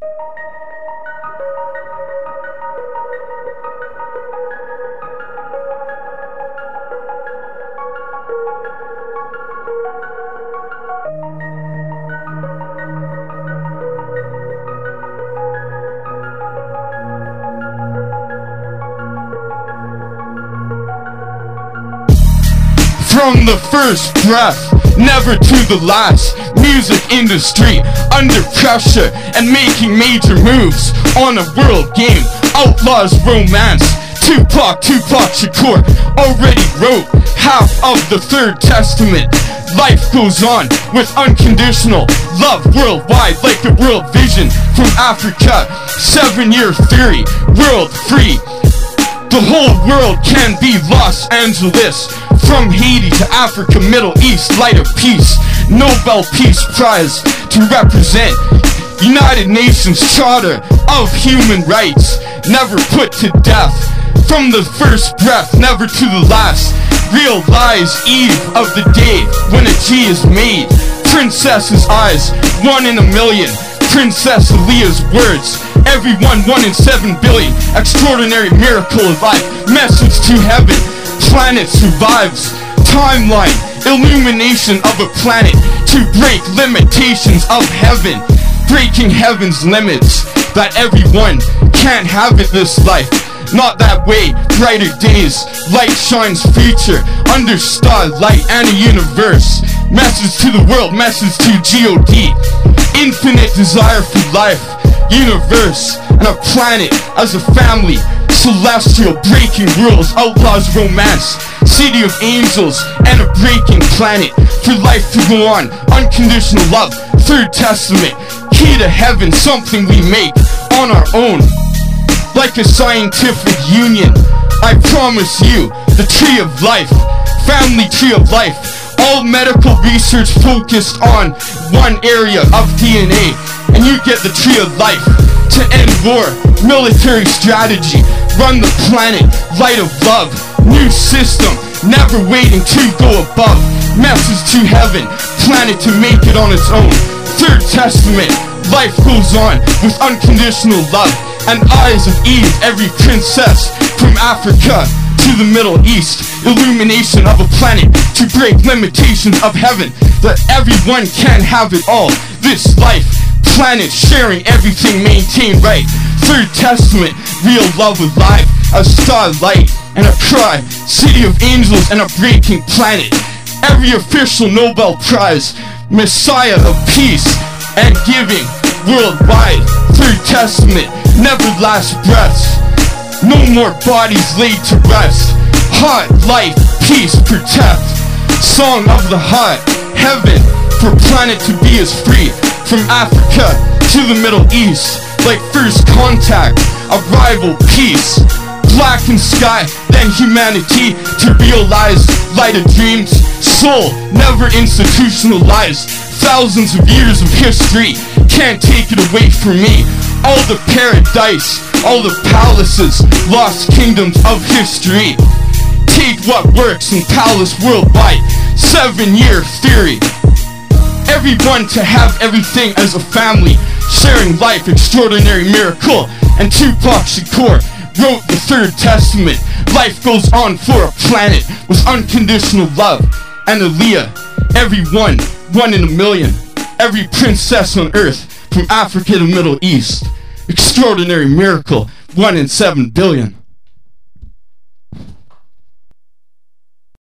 From the first breath, never to the last. Music industry under pressure and making major moves on a world game. Outlaws romance. Tupac, Tupac Shakur already wrote half of the third testament. Life goes on with unconditional love worldwide, like the world vision from Africa. Seven year theory, world free. The whole world can be Los Angeles. From Haiti to Africa, Middle East, light of peace. Nobel Peace Prize to represent United Nations Charter of Human Rights. Never put to death. From the first breath, never to the last. Realize eve of the day when a G is made. Princess's eyes, one in a million. Princess Aaliyah's words. Everyone, one in seven billion. Extraordinary miracle of life. Message to heaven. Planet survives. Timeline. Illumination of a planet to break limitations of heaven. Breaking heaven's limits. That everyone can't have in this life. Not that way, brighter days, light shines future, under starlight and a universe. Message to the world, message to God. Infinite desire for life, universe, and a planet as a family. Celestial breaking rules, outlaws romance, city of angels, and a breaking planet. For life to go on, unconditional love, third testament, key to heaven, something we make on our own like a scientific union. I promise you, the tree of life, family tree of life, all medical research focused on one area of DNA, and you get the tree of life to end war, military strategy, run the planet, light of love, new system, never waiting to go above, message to heaven, planet to make it on its own, third testament, life goes on with unconditional love and eyes of Eve, every princess from Africa to the Middle East. Illumination of a planet to break limitations of heaven, that everyone can have it all. This life, planet sharing everything maintained right. Third Testament, real love alive, a starlight and a cry, city of angels and a breaking planet. Every official Nobel Prize, Messiah of peace and giving worldwide. Third Testament, never last breaths. No more bodies laid to rest. Heart, life, peace, protect. Song of the heart, heaven, for planet to be as free. From Africa to the Middle East, like first contact, arrival, peace. Blackened sky, then humanity to realize light of dreams. Soul, never institutionalized. Thousands of years of history can't take it away from me. All the paradise, all the palaces, lost kingdoms of history. Take what works in palace worldwide. Seven year theory. Everyone to have everything as a family. Sharing life, extraordinary miracle. And Tupac Shakur wrote the third testament. Life goes on for a planet with unconditional love. And Aaliyah, everyone, one in a million. Every princess on earth, from Africa to Middle East. Extraordinary miracle, one in seven billion.